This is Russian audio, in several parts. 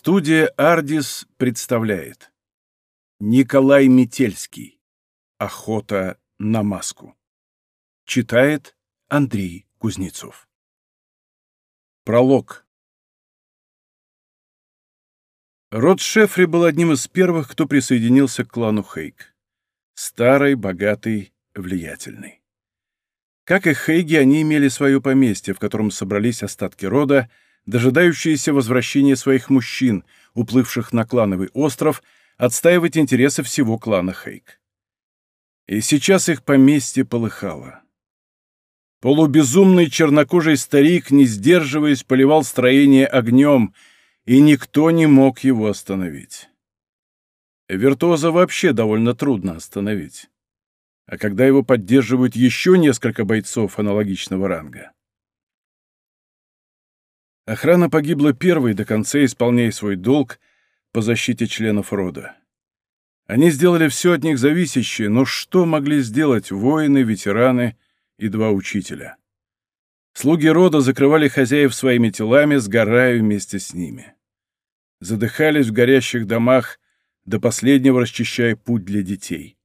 Студия «Ардис» представляет. Николай Метельский. «Охота на маску» Читает Андрей Кузнецов. Пролог. Род Шефри был одним из первых, кто присоединился к клану Хейк. Старый, богатый, влиятельный. Как и Хейги, они имели свое поместье, в котором собрались остатки рода, дожидающиеся возвращения своих мужчин, уплывших на клановый остров, отстаивать интересы всего клана Хейк. И сейчас их поместье полыхало. Полубезумный чернокожий старик, не сдерживаясь, поливал строение огнем, и никто не мог его остановить. Виртуоза вообще довольно трудно остановить. А когда его поддерживают еще несколько бойцов аналогичного ранга, Охрана погибла первой, до конца исполняя свой долг по защите членов рода. Они сделали все от них зависящее, но что могли сделать воины, ветераны и два учителя? Слуги рода закрывали хозяев своими телами, сгорая вместе с ними. Задыхались в горящих домах, до последнего расчищая путь для детей.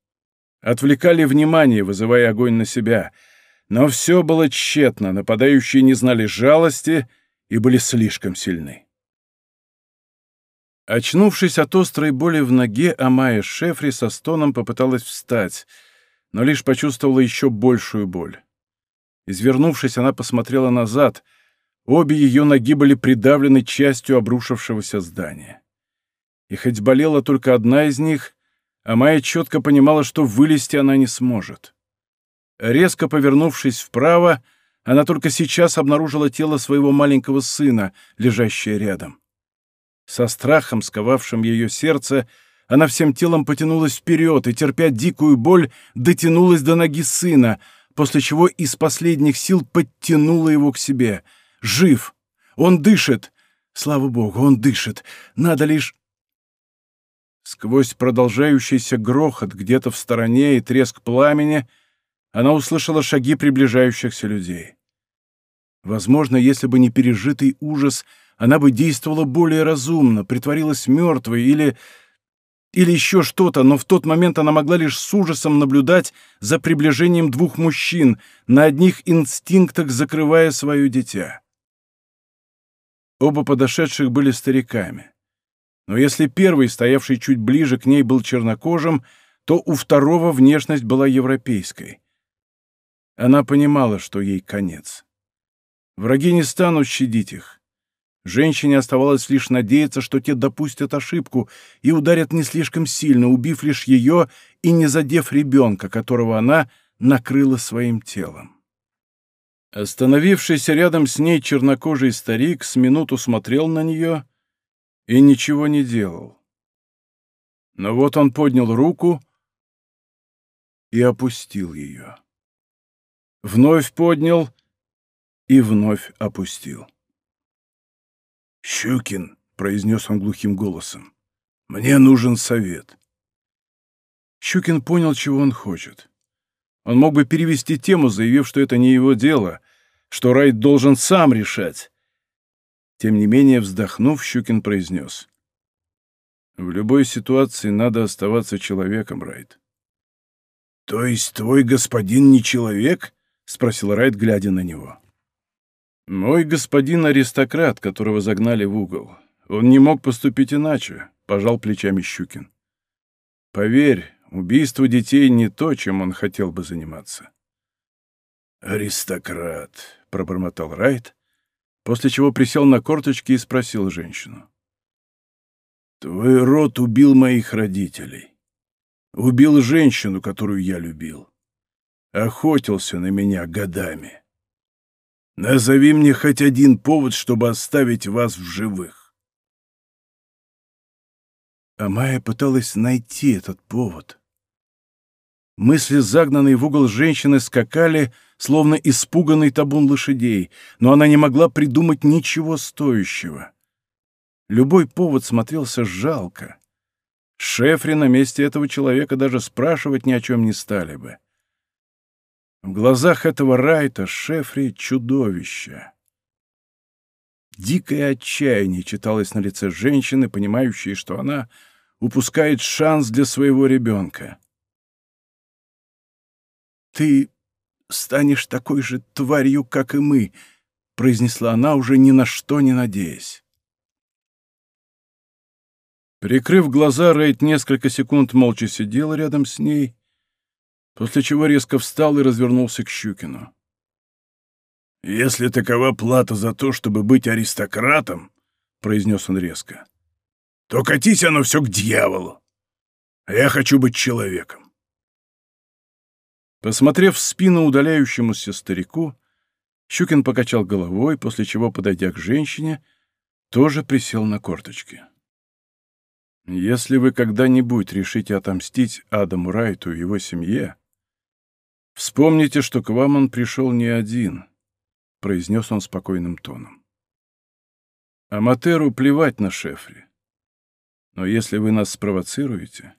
Отвлекали внимание, вызывая огонь на себя. Но все было тщетно, нападающие не знали жалости — и были слишком сильны. Очнувшись от острой боли в ноге, Амая Шефри со стоном попыталась встать, но лишь почувствовала еще большую боль. Извернувшись, она посмотрела назад. Обе ее ноги были придавлены частью обрушившегося здания. И хоть болела только одна из них, Амая четко понимала, что вылезти она не сможет. Резко повернувшись вправо, она только сейчас обнаружила тело своего маленького сына, лежащее рядом. Со страхом, сковавшим ее сердце, она всем телом потянулась вперед и, терпя дикую боль, дотянулась до ноги сына, после чего из последних сил подтянула его к себе. «Жив! Он дышит! Слава богу, он дышит! Надо лишь...» Сквозь продолжающийся грохот где-то в стороне и треск пламени — она услышала шаги приближающихся людей. Возможно, если бы не пережитый ужас, она бы действовала более разумно, притворилась мертвой или... или еще что-то, но в тот момент она могла лишь с ужасом наблюдать за приближением двух мужчин, на одних инстинктах закрывая свое дитя. Оба подошедших были стариками. Но если первый, стоявший чуть ближе к ней, был чернокожим, то у второго внешность была европейской. Она понимала, что ей конец. Враги не станут щадить их. Женщине оставалось лишь надеяться, что те допустят ошибку и ударят не слишком сильно, убив лишь ее и не задев ребенка, которого она накрыла своим телом. Остановившийся рядом с ней чернокожий старик с минуту смотрел на нее и ничего не делал. Но вот он поднял руку и опустил ее вновь поднял и вновь опустил. «Щукин», — произнес он глухим голосом, — «мне нужен совет». Щукин понял, чего он хочет. Он мог бы перевести тему, заявив, что это не его дело, что Райт должен сам решать. Тем не менее, вздохнув, Щукин произнес. «В любой ситуации надо оставаться человеком, Райт». «То есть твой господин не человек?» — спросил Райт, глядя на него. «Мой господин аристократ, которого загнали в угол. Он не мог поступить иначе», — пожал плечами Щукин. «Поверь, убийство детей не то, чем он хотел бы заниматься». «Аристократ», — пробормотал Райт, после чего присел на корточки и спросил женщину. «Твой род убил моих родителей. Убил женщину, которую я любил охотился на меня годами. Назови мне хоть один повод, чтобы оставить вас в живых. А Майя пыталась найти этот повод. Мысли, загнанные в угол женщины, скакали, словно испуганный табун лошадей, но она не могла придумать ничего стоящего. Любой повод смотрелся жалко. Шефри на месте этого человека даже спрашивать ни о чем не стали бы. В глазах этого Райта Шефри — чудовище. Дикое отчаяние читалось на лице женщины, понимающей, что она упускает шанс для своего ребенка. «Ты станешь такой же тварью, как и мы», — произнесла она, уже ни на что не надеясь. Прикрыв глаза, Рейд несколько секунд молча сидел рядом с ней, после чего резко встал и развернулся к Щукину. «Если такова плата за то, чтобы быть аристократом», — произнес он резко, — «то катись оно все к дьяволу. А я хочу быть человеком». Посмотрев в спину удаляющемуся старику, Щукин покачал головой, после чего, подойдя к женщине, тоже присел на корточки. «Если вы когда-нибудь решите отомстить Адаму Райту и его семье, вспомните, что к вам он пришел не один», — произнес он спокойным тоном. «Аматеру плевать на Шефри. Но если вы нас спровоцируете,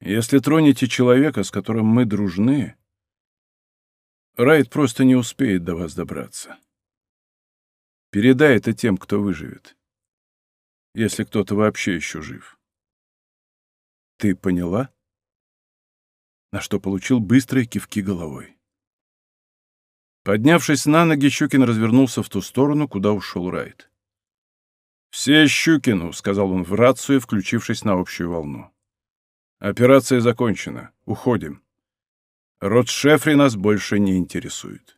если тронете человека, с которым мы дружны, Райт просто не успеет до вас добраться. Передай это тем, кто выживет. Если кто-то вообще еще жив. Ты поняла? На что получил быстрые кивки головой. Поднявшись на ноги, Щукин развернулся в ту сторону, куда ушел Райт. «Все Щукину», — сказал он в рацию, включившись на общую волну. Операция закончена. Уходим. Род Шефри нас больше не интересует.